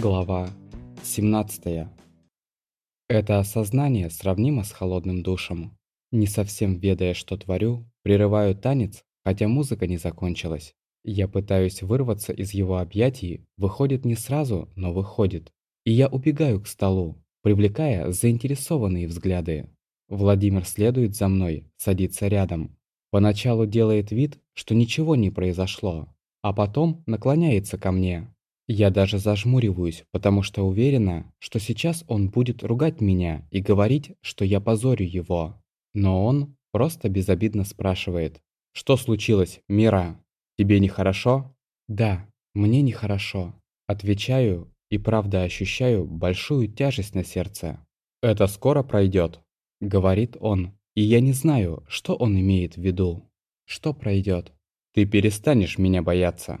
Глава 17 Это осознание сравнимо с холодным душем. Не совсем ведая, что творю, прерываю танец, хотя музыка не закончилась. Я пытаюсь вырваться из его объятий, выходит не сразу, но выходит. И я убегаю к столу, привлекая заинтересованные взгляды. Владимир следует за мной, садится рядом. Поначалу делает вид, что ничего не произошло, а потом наклоняется ко мне. Я даже зажмуриваюсь, потому что уверена, что сейчас он будет ругать меня и говорить, что я позорю его. Но он просто безобидно спрашивает. «Что случилось, Мира? Тебе нехорошо?» «Да, мне нехорошо». Отвечаю и правда ощущаю большую тяжесть на сердце. «Это скоро пройдет», — говорит он. И я не знаю, что он имеет в виду. Что пройдет? Ты перестанешь меня бояться.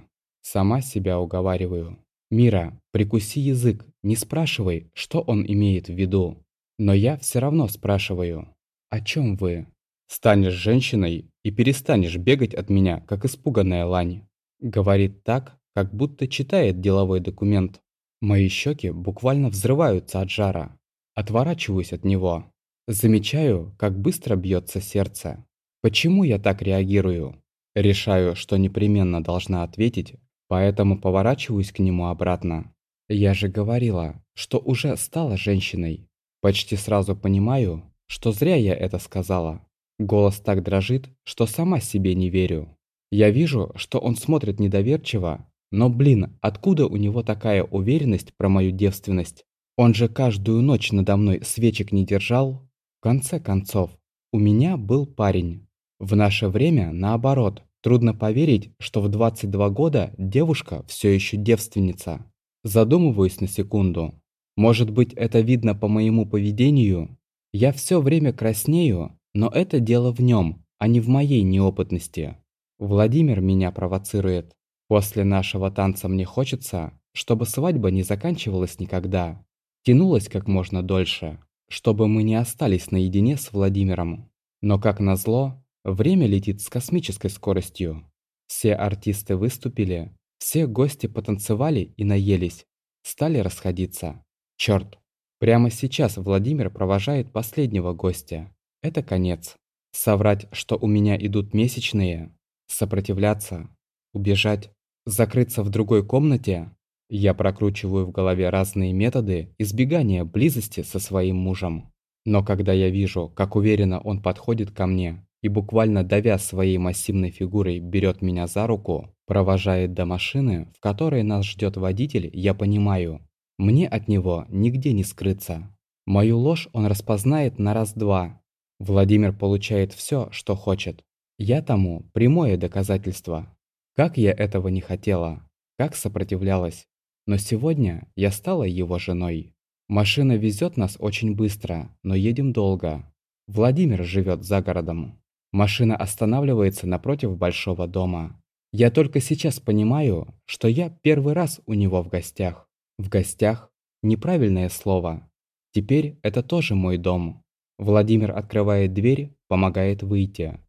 Сама себя уговариваю. Мира, прикуси язык, не спрашивай, что он имеет в виду. Но я все равно спрашиваю. О чем вы? Станешь женщиной и перестанешь бегать от меня, как испуганная лань. Говорит так, как будто читает деловой документ. Мои щеки буквально взрываются от жара. Отворачиваюсь от него. Замечаю, как быстро бьется сердце. Почему я так реагирую? Решаю, что непременно должна ответить, поэтому поворачиваюсь к нему обратно. Я же говорила, что уже стала женщиной. Почти сразу понимаю, что зря я это сказала. Голос так дрожит, что сама себе не верю. Я вижу, что он смотрит недоверчиво, но, блин, откуда у него такая уверенность про мою девственность? Он же каждую ночь надо мной свечек не держал. В конце концов, у меня был парень. В наше время, наоборот, трудно поверить, что в 22 года девушка все еще девственница. Задумываюсь на секунду. Может быть, это видно по моему поведению? Я все время краснею, но это дело в нем, а не в моей неопытности. Владимир меня провоцирует. После нашего танца мне хочется, чтобы свадьба не заканчивалась никогда. Тянулась как можно дольше чтобы мы не остались наедине с Владимиром. Но, как назло, время летит с космической скоростью. Все артисты выступили, все гости потанцевали и наелись, стали расходиться. Черт! Прямо сейчас Владимир провожает последнего гостя. Это конец. Соврать, что у меня идут месячные, сопротивляться, убежать, закрыться в другой комнате я прокручиваю в голове разные методы избегания близости со своим мужем. Но когда я вижу, как уверенно он подходит ко мне и буквально давя своей массивной фигурой берет меня за руку, провожает до машины, в которой нас ждет водитель, я понимаю, мне от него нигде не скрыться. Мою ложь он распознает на раз-два. Владимир получает все, что хочет. Я тому прямое доказательство. Как я этого не хотела, как сопротивлялась. Но сегодня я стала его женой. Машина везет нас очень быстро, но едем долго. Владимир живет за городом. Машина останавливается напротив большого дома. Я только сейчас понимаю, что я первый раз у него в гостях. В гостях – неправильное слово. Теперь это тоже мой дом. Владимир открывает дверь, помогает выйти.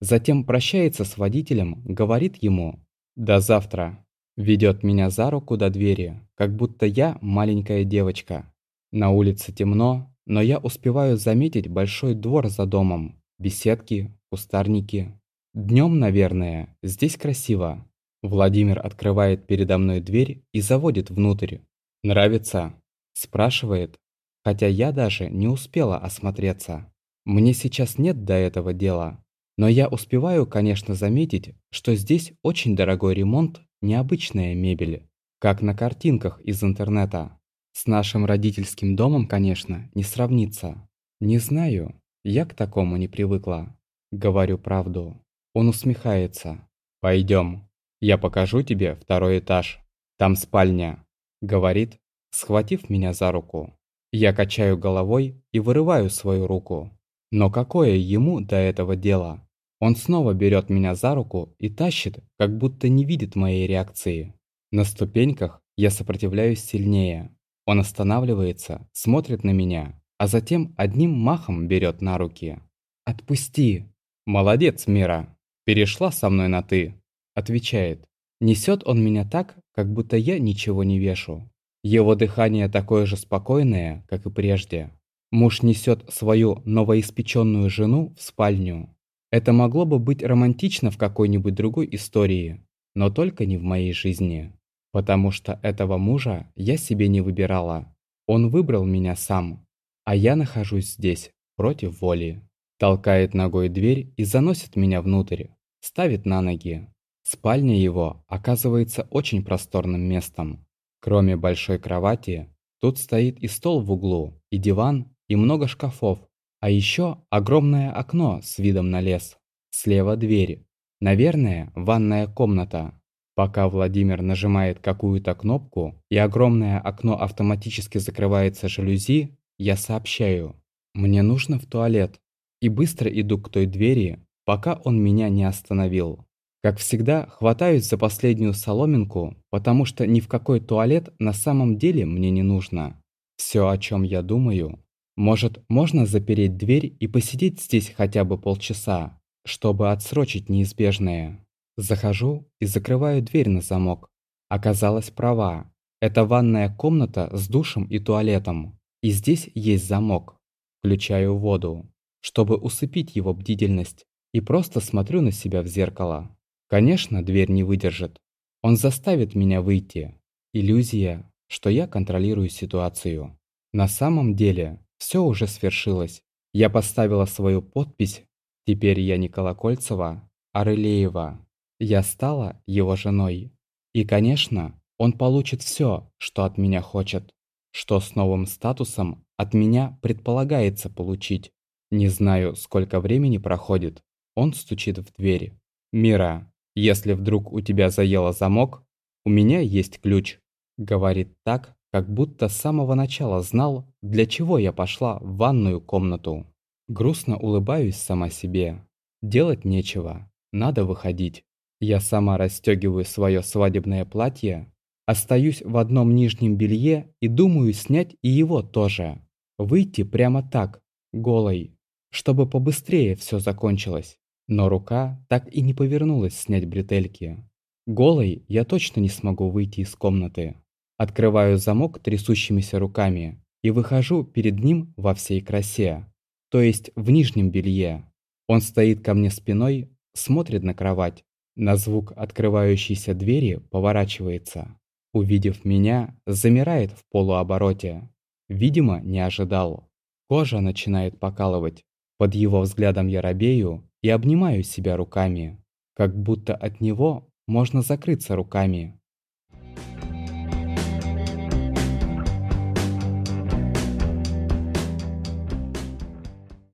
Затем прощается с водителем, говорит ему «До завтра». Ведет меня за руку до двери, как будто я маленькая девочка. На улице темно, но я успеваю заметить большой двор за домом, беседки, кустарники. Днем, наверное, здесь красиво. Владимир открывает передо мной дверь и заводит внутрь. «Нравится?» – спрашивает, хотя я даже не успела осмотреться. Мне сейчас нет до этого дела. Но я успеваю, конечно, заметить, что здесь очень дорогой ремонт Необычная мебель, как на картинках из интернета. С нашим родительским домом, конечно, не сравнится. Не знаю, я к такому не привыкла. Говорю правду. Он усмехается. Пойдем, я покажу тебе второй этаж. Там спальня. Говорит, схватив меня за руку. Я качаю головой и вырываю свою руку. Но какое ему до этого дело? Он снова берет меня за руку и тащит, как будто не видит моей реакции. На ступеньках я сопротивляюсь сильнее. Он останавливается, смотрит на меня, а затем одним махом берет на руки. «Отпусти!» «Молодец, Мира! Перешла со мной на «ты», — отвечает. Несет он меня так, как будто я ничего не вешу. Его дыхание такое же спокойное, как и прежде. Муж несет свою новоиспеченную жену в спальню. Это могло бы быть романтично в какой-нибудь другой истории, но только не в моей жизни. Потому что этого мужа я себе не выбирала. Он выбрал меня сам, а я нахожусь здесь против воли. Толкает ногой дверь и заносит меня внутрь, ставит на ноги. Спальня его оказывается очень просторным местом. Кроме большой кровати, тут стоит и стол в углу, и диван, и много шкафов. А еще огромное окно с видом на лес. Слева дверь. Наверное, ванная комната. Пока Владимир нажимает какую-то кнопку и огромное окно автоматически закрывается жалюзи, я сообщаю. Мне нужно в туалет. И быстро иду к той двери, пока он меня не остановил. Как всегда, хватаюсь за последнюю соломинку, потому что ни в какой туалет на самом деле мне не нужно. Все, о чем я думаю. Может, можно запереть дверь и посидеть здесь хотя бы полчаса, чтобы отсрочить неизбежное. Захожу и закрываю дверь на замок. Оказалась права. Это ванная комната с душем и туалетом. И здесь есть замок. Включаю воду, чтобы усыпить его бдительность, и просто смотрю на себя в зеркало. Конечно, дверь не выдержит. Он заставит меня выйти. Иллюзия, что я контролирую ситуацию. На самом деле, все уже свершилось. Я поставила свою подпись. Теперь я не Колокольцева, а Рылеева. Я стала его женой. И, конечно, он получит все, что от меня хочет, что с новым статусом от меня предполагается получить. Не знаю, сколько времени проходит. Он стучит в дверь. «Мира, если вдруг у тебя заело замок, у меня есть ключ», говорит так, как будто с самого начала знал, для чего я пошла в ванную комнату. Грустно улыбаюсь сама себе. Делать нечего, надо выходить. Я сама расстегиваю свое свадебное платье, остаюсь в одном нижнем белье и думаю снять и его тоже. Выйти прямо так, голой, чтобы побыстрее все закончилось. Но рука так и не повернулась снять бретельки. Голой я точно не смогу выйти из комнаты. Открываю замок трясущимися руками и выхожу перед ним во всей красе, то есть в нижнем белье. Он стоит ко мне спиной, смотрит на кровать, на звук открывающейся двери поворачивается. Увидев меня, замирает в полуобороте. Видимо, не ожидал. Кожа начинает покалывать. Под его взглядом я робею и обнимаю себя руками. Как будто от него можно закрыться руками.